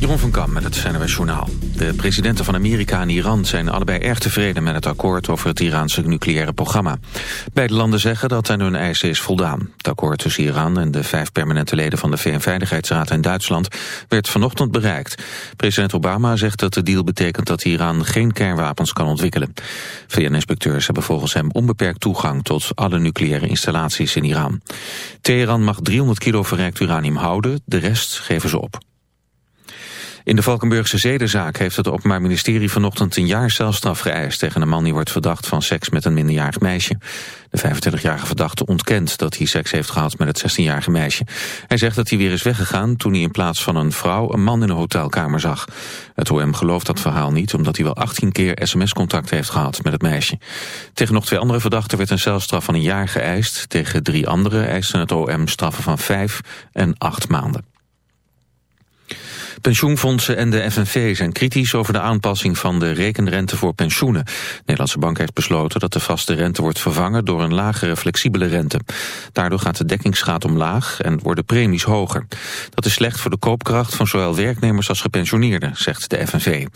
Jeroen van Kam met het NRS Journaal. De presidenten van Amerika en Iran zijn allebei erg tevreden met het akkoord over het Iraanse nucleaire programma. Beide landen zeggen dat aan hun eisen is voldaan. Het akkoord tussen Iran en de vijf permanente leden van de VN-veiligheidsraad in Duitsland werd vanochtend bereikt. President Obama zegt dat de deal betekent dat Iran geen kernwapens kan ontwikkelen. VN-inspecteurs hebben volgens hem onbeperkt toegang tot alle nucleaire installaties in Iran. Teheran mag 300 kilo verrijkt uranium houden, de rest geven ze op. In de Valkenburgse zedenzaak heeft het Openbaar Ministerie vanochtend een jaar celstraf geëist tegen een man die wordt verdacht van seks met een minderjarig meisje. De 25-jarige verdachte ontkent dat hij seks heeft gehad met het 16-jarige meisje. Hij zegt dat hij weer is weggegaan toen hij in plaats van een vrouw een man in een hotelkamer zag. Het OM gelooft dat verhaal niet omdat hij wel 18 keer sms-contact heeft gehad met het meisje. Tegen nog twee andere verdachten werd een celstraf van een jaar geëist. Tegen drie anderen eisten het OM straffen van vijf en acht maanden. Pensioenfondsen en de FNV zijn kritisch over de aanpassing van de rekenrente voor pensioenen. De Nederlandse Bank heeft besloten dat de vaste rente wordt vervangen door een lagere flexibele rente. Daardoor gaat de dekkingsgraad omlaag en worden premies hoger. Dat is slecht voor de koopkracht van zowel werknemers als gepensioneerden, zegt de FNV.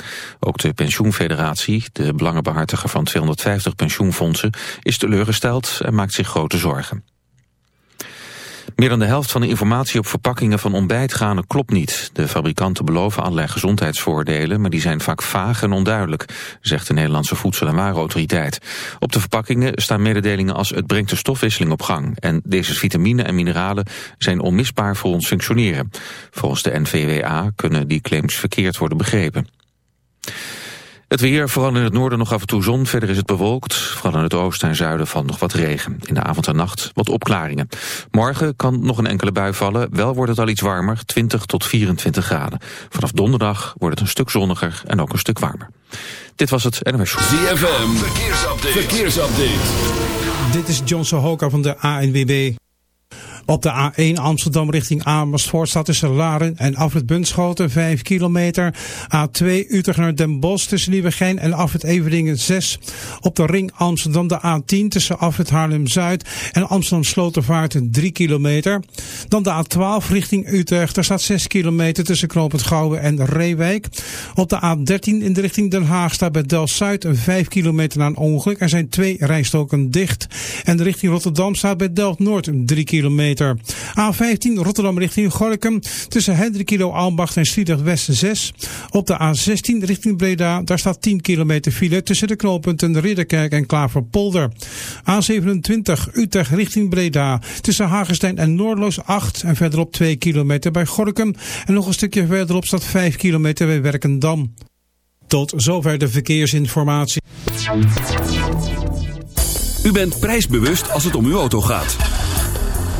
Ook de pensioenfederatie, de belangenbehartiger van 250 pensioenfondsen, is teleurgesteld en maakt zich grote zorgen. Meer dan de helft van de informatie op verpakkingen van ontbijtgranen klopt niet. De fabrikanten beloven allerlei gezondheidsvoordelen, maar die zijn vaak vaag en onduidelijk, zegt de Nederlandse Voedsel- en Warenautoriteit. Op de verpakkingen staan mededelingen als het brengt de stofwisseling op gang en deze vitamine en mineralen zijn onmisbaar voor ons functioneren. Volgens de NVWA kunnen die claims verkeerd worden begrepen. Het weer, vooral in het noorden nog af en toe zon. Verder is het bewolkt. Vooral in het oosten en zuiden valt nog wat regen. In de avond en nacht wat opklaringen. Morgen kan nog een enkele bui vallen. Wel wordt het al iets warmer, 20 tot 24 graden. Vanaf donderdag wordt het een stuk zonniger en ook een stuk warmer. Dit was het NMS Show. ZFM, verkeersupdate. verkeersupdate. Dit is John Sohoka van de ANWB. Op de A1 Amsterdam richting Amersfoort staat tussen Laren en Afrit Bunschoten 5 kilometer. A2 Utrecht naar Den Bosch tussen Nieuwegein en Afrit Everdingen 6. Op de ring Amsterdam de A10 tussen Afrit Haarlem-Zuid en Amsterdam Slotervaart 3 kilometer. Dan de A12 richting Utrecht. Daar staat 6 kilometer tussen Knoopend Gouwen en Reewijk. Op de A13 in de richting Den Haag staat bij Delft-Zuid 5 kilometer na een ongeluk. Er zijn twee rijstoken dicht. En de richting Rotterdam staat bij Delft-Noord 3 kilometer. A15 Rotterdam richting Gorkum tussen Hendrikilo Albacht en Sliedrecht West 6. Op de A16 richting Breda, daar staat 10 kilometer file tussen de knooppunten Ridderkerk en Klaverpolder. A27 Utrecht richting Breda tussen Hagenstein en Noordloos 8 en verderop 2 kilometer bij Gorkum. En nog een stukje verderop staat 5 kilometer bij Werkendam. Tot zover de verkeersinformatie. U bent prijsbewust als het om uw auto gaat.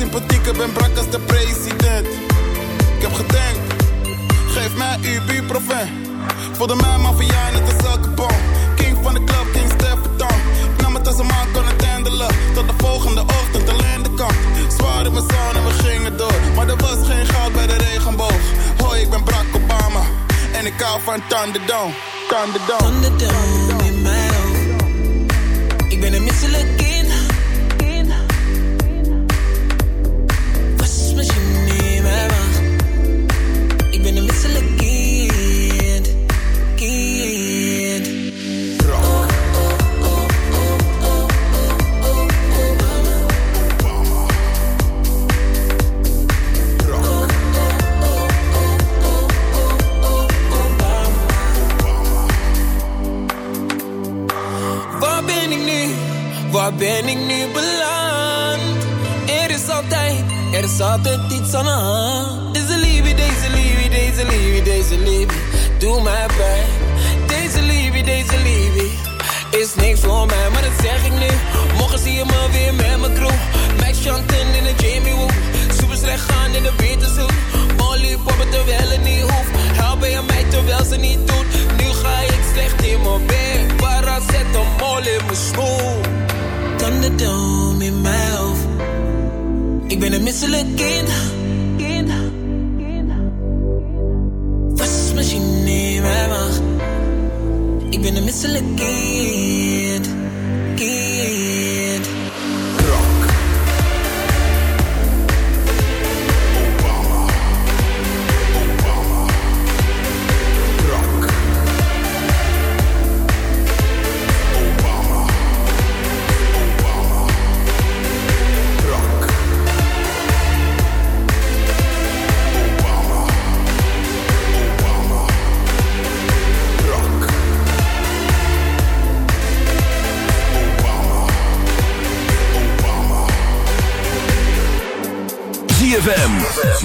Sympathiek. Ik ben brak als de president. Ik heb gedenkt, geef mij uw buurproven. Voelde mij maffia in het zakkenbom. King van de club, King Stefan. Ik nam het als een man kon het handelen. Tot de volgende ochtend alleen de kant. Zwaar in mijn zon we gingen door. Maar er was geen goud bij de regenboog. Hoi, ik ben Barack Obama. En ik hou van. Thunderdome. Thunderdome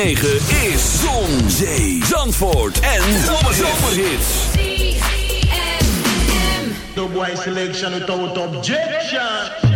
106.9 is Zon, Zee, Zandvoort en Zomerhits. The boy selection without objection.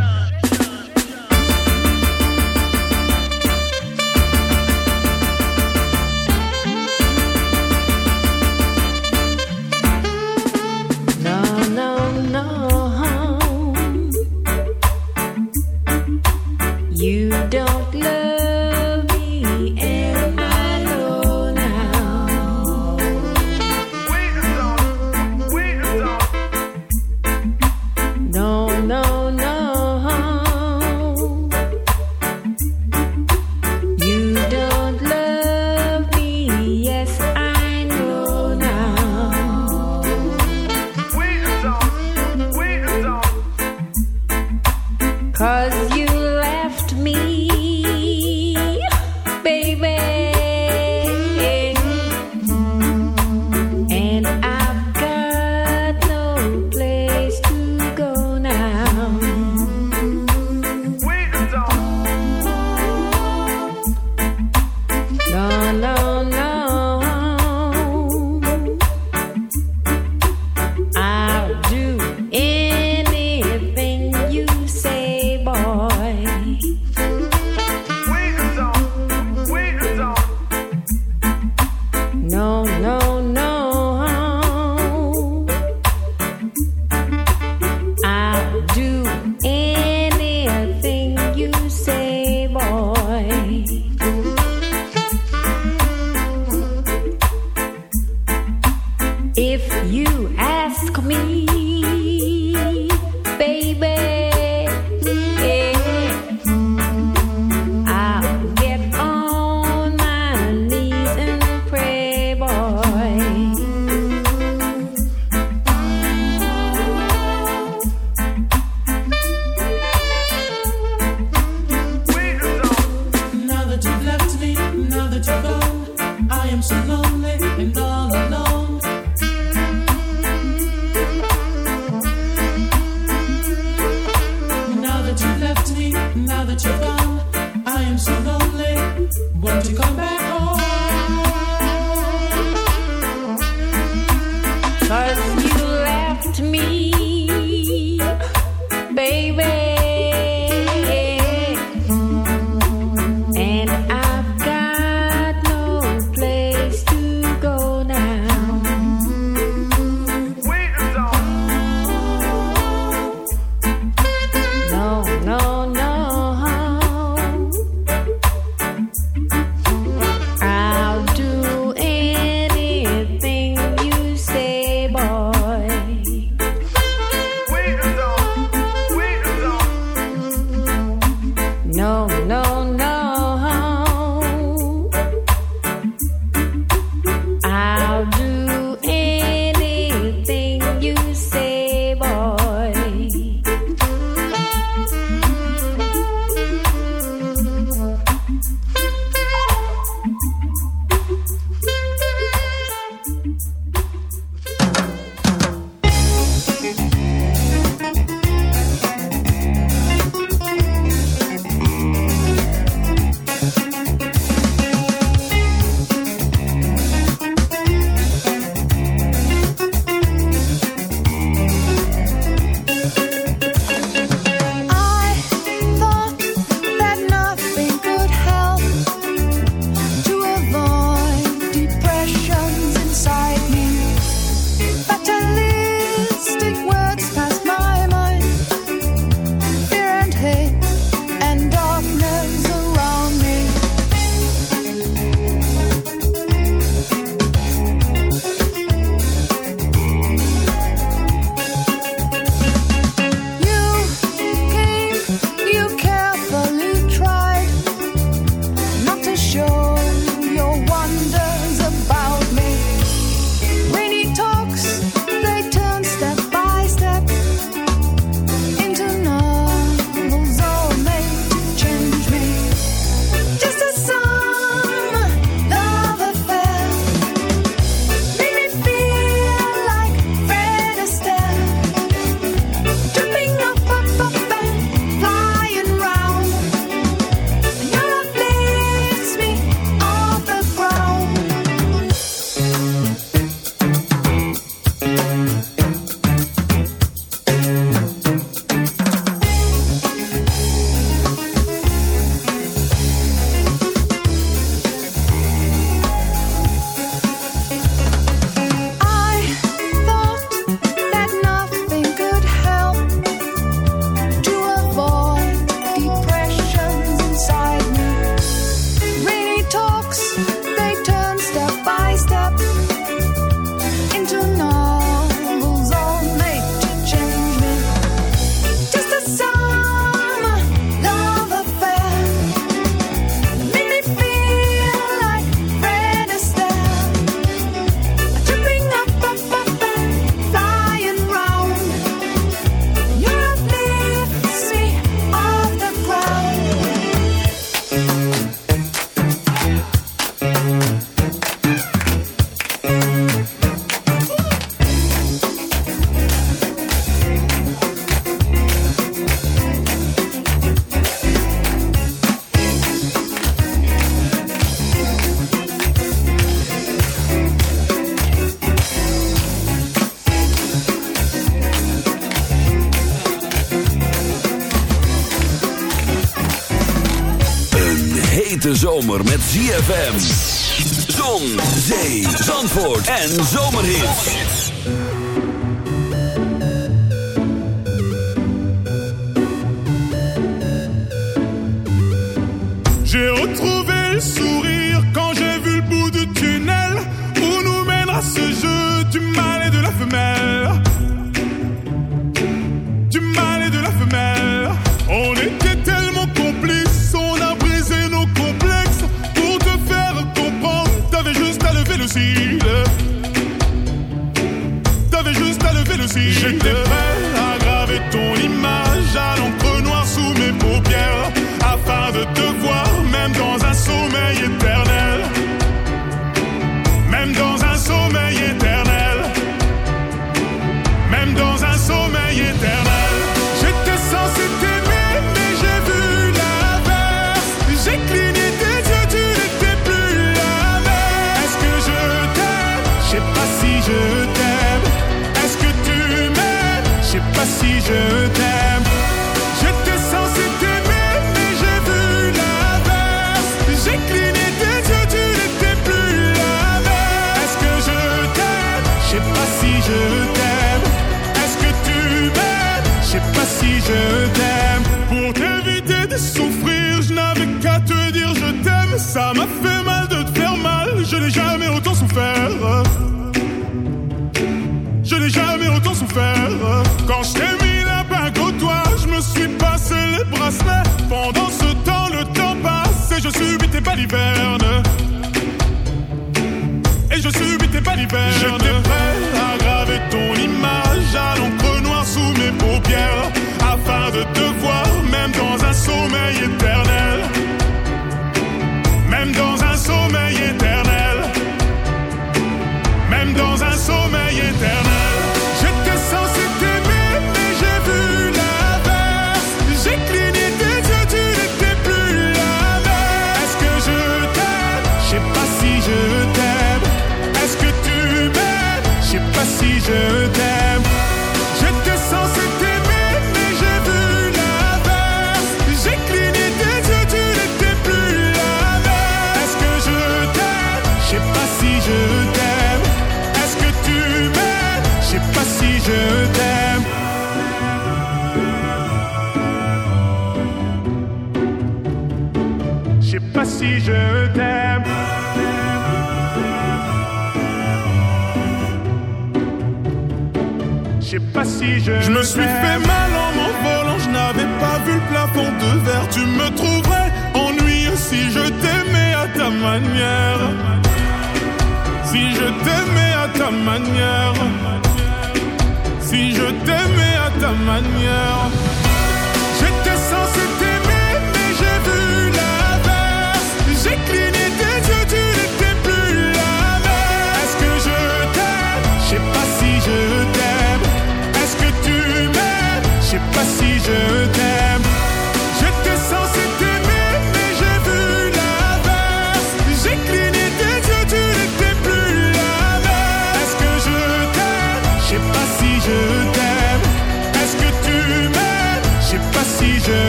zomer met ZFM. Zon, zee, zandvoort en zomerhit. J'ai retrouvé le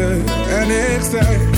En ik zei,